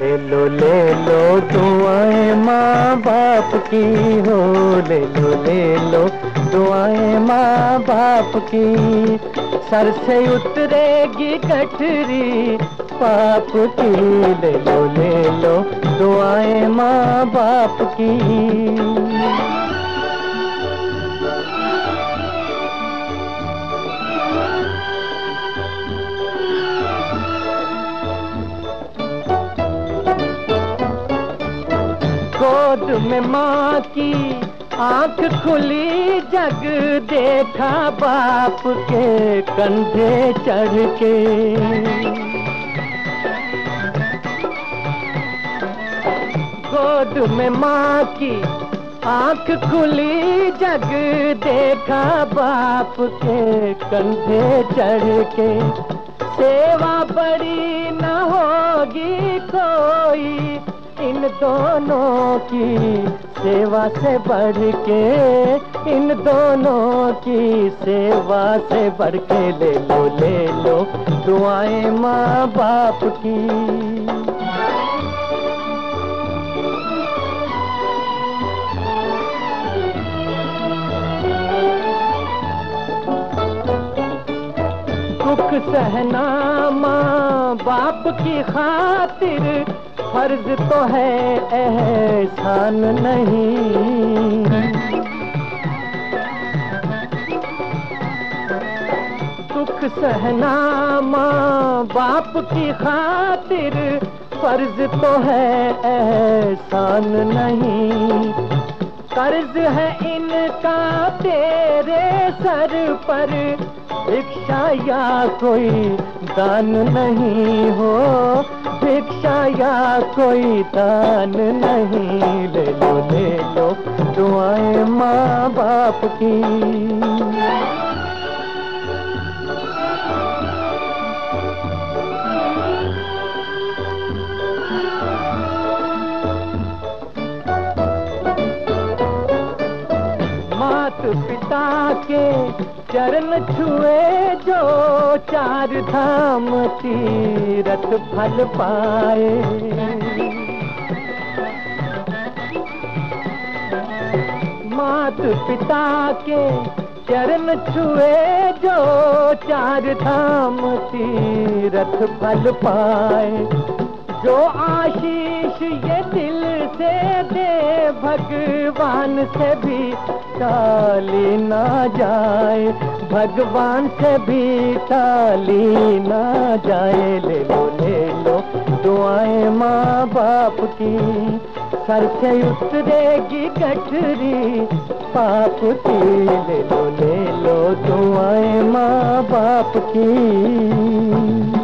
ले लो ले लो, दुआएँ माँ बाप की हो। ले लो ले लो, दुआएँ माँ बाप की। सर से उतरेगी कटरी पाप की। ले लो ले लो, दुआएँ माँ बाप की। गोद में माँ की आँख खुली, जग देखा बाप के कंधे चढ़ के। गोद में माँ की आँख खुली, जग देखा बाप के कंधे चढ़ के। सेवा बड़ी न होगी कोई इन दोनों की सेवा से बढ़ के इन दोनों की सेवा से बढ़ के ले लो ले लो दुआएँ माँ बाप की सहना माँ बाप की खातिर फ़र्ज़ तो है एहसान नहीं। दुख सहना माँ बाप की खातिर फ़र्ज़ तो है एहसान नहीं। कर्ज है इनका तेरे सर पर भिक्षा या कोई दान नहीं हो, भिक्षा या कोई दान नहीं। ले लो ले लो, दुआएँ माँ बाप की। पिता के चरण छुए जो चार धाम तीरथ फल पाए। मात पिता के चरण छुए जो चार धाम तीरथ फल पाए। जो आशीष ये दिल से दे, भगवान से भी टाली ना जाए, भगवान से भी टाली ना जाए। ले लो ले लो, दुआएँ माँ बाप की, सर से उतरेगी गठरी पाप की। ले लो ले लो, दुआएँ माँ बाप की।